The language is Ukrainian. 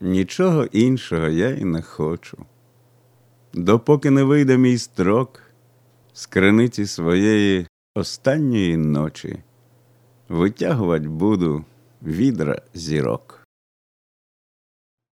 Нічого іншого я й не хочу. Допоки не вийде мій строк з криниці своєї останньої ночі, витягувати буду відра зірок.